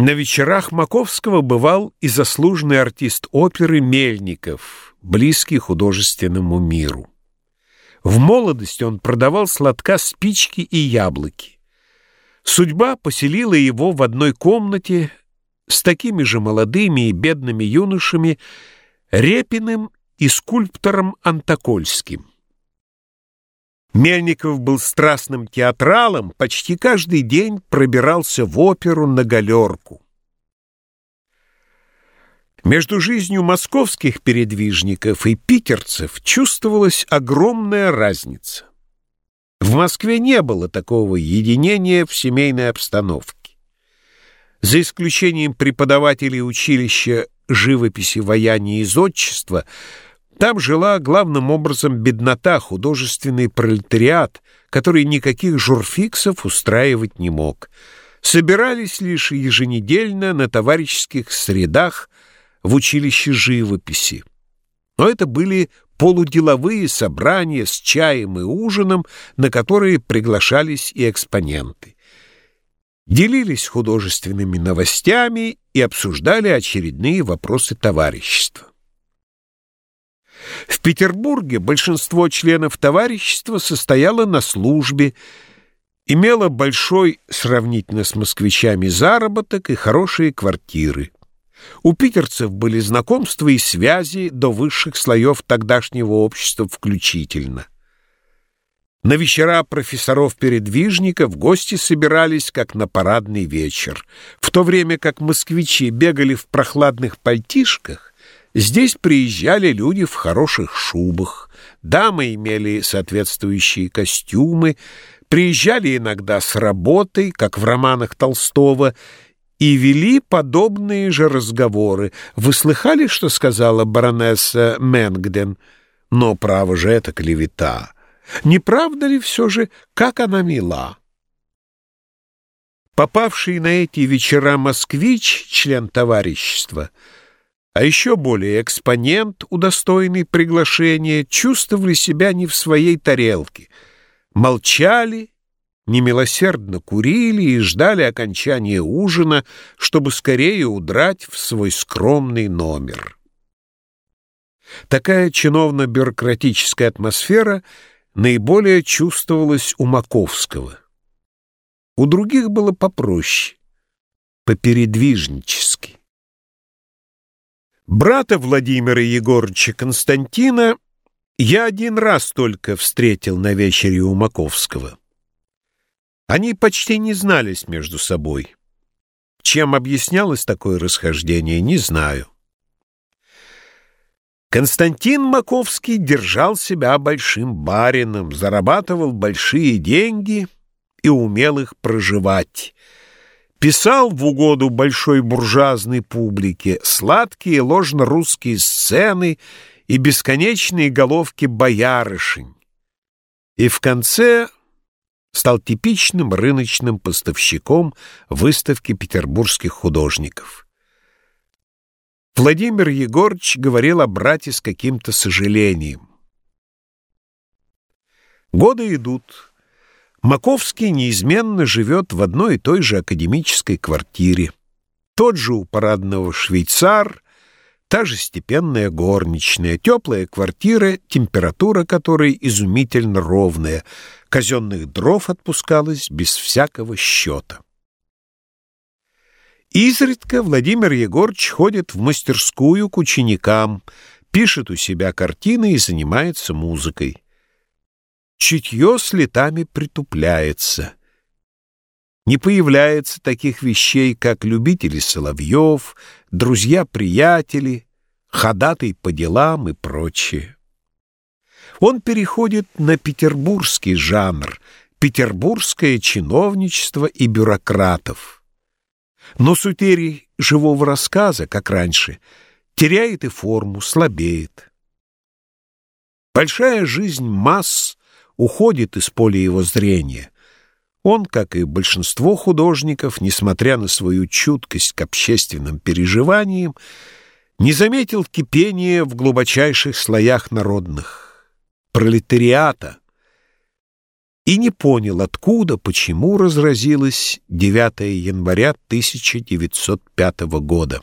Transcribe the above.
На вечерах Маковского бывал и заслуженный артист оперы Мельников, близкий художественному миру. В молодости он продавал сладка спички и яблоки. Судьба поселила его в одной комнате с такими же молодыми и бедными юношами Репиным и скульптором Антокольским. Мельников был страстным театралом, почти каждый день пробирался в оперу на галерку. Между жизнью московских передвижников и питерцев чувствовалась огромная разница. В Москве не было такого единения в семейной обстановке. За исключением преподавателей училища живописи, ваяния и зодчества – там жила главным образом беднота, художественный пролетариат, который никаких журфиксов устраивать не мог. Собирались лишь еженедельно на товарищеских средах в училище живописи. Но это были полуделовые собрания с чаем и ужином, на которые приглашались и экспоненты. Делились художественными новостями и обсуждали очередные вопросы товарищества. В Петербурге большинство членов товарищества состояло на службе, имело большой, сравнительно с москвичами, заработок и хорошие квартиры. У питерцев были знакомства и связи до высших слоев тогдашнего общества включительно. На вечера профессоров-передвижников гости собирались как на парадный вечер, в то время как москвичи бегали в прохладных пальтишках, Здесь приезжали люди в хороших шубах, дамы имели соответствующие костюмы, приезжали иногда с работой, как в романах Толстого, и вели подобные же разговоры. Вы слыхали, что сказала баронесса Менгден? Но, право же, это клевета. Не правда ли все же, как она мила? Попавший на эти вечера москвич, член товарищества, — а еще более экспонент, удостоенный приглашения, чувствовали себя не в своей тарелке, молчали, немилосердно курили и ждали окончания ужина, чтобы скорее удрать в свой скромный номер. Такая чиновно-бюрократическая атмосфера наиболее чувствовалась у Маковского. У других было попроще, попередвижнически. Брата Владимира Егорыча Константина я один раз только встретил на вечере у Маковского. Они почти не знались между собой. Чем объяснялось такое расхождение, не знаю. Константин Маковский держал себя большим барином, зарабатывал большие деньги и умел их проживать — Писал в угоду большой буржуазной публике сладкие ложно-русские сцены и бесконечные головки боярышень. И в конце стал типичным рыночным поставщиком выставки петербургских художников. Владимир Егорович говорил о брате с каким-то сожалением. Годы идут. Маковский неизменно живет в одной и той же академической квартире. Тот же у парадного швейцар, та же степенная горничная, теплая квартира, температура которой изумительно ровная, казенных дров отпускалось без всякого счета. Изредка Владимир Егорович ходит в мастерскую к ученикам, пишет у себя картины и занимается музыкой чутье с летами притупляется. Не появляется таких вещей, как любители соловьев, друзья-приятели, ходатай по делам и прочее. Он переходит на петербургский жанр, петербургское чиновничество и бюрократов. Но сутерий живого рассказа, как раньше, теряет и форму, слабеет. Большая жизнь масс уходит из поля его зрения. Он, как и большинство художников, несмотря на свою чуткость к общественным переживаниям, не заметил кипения в глубочайших слоях народных, пролетариата, и не понял, откуда, почему разразилось 9 января 1905 года.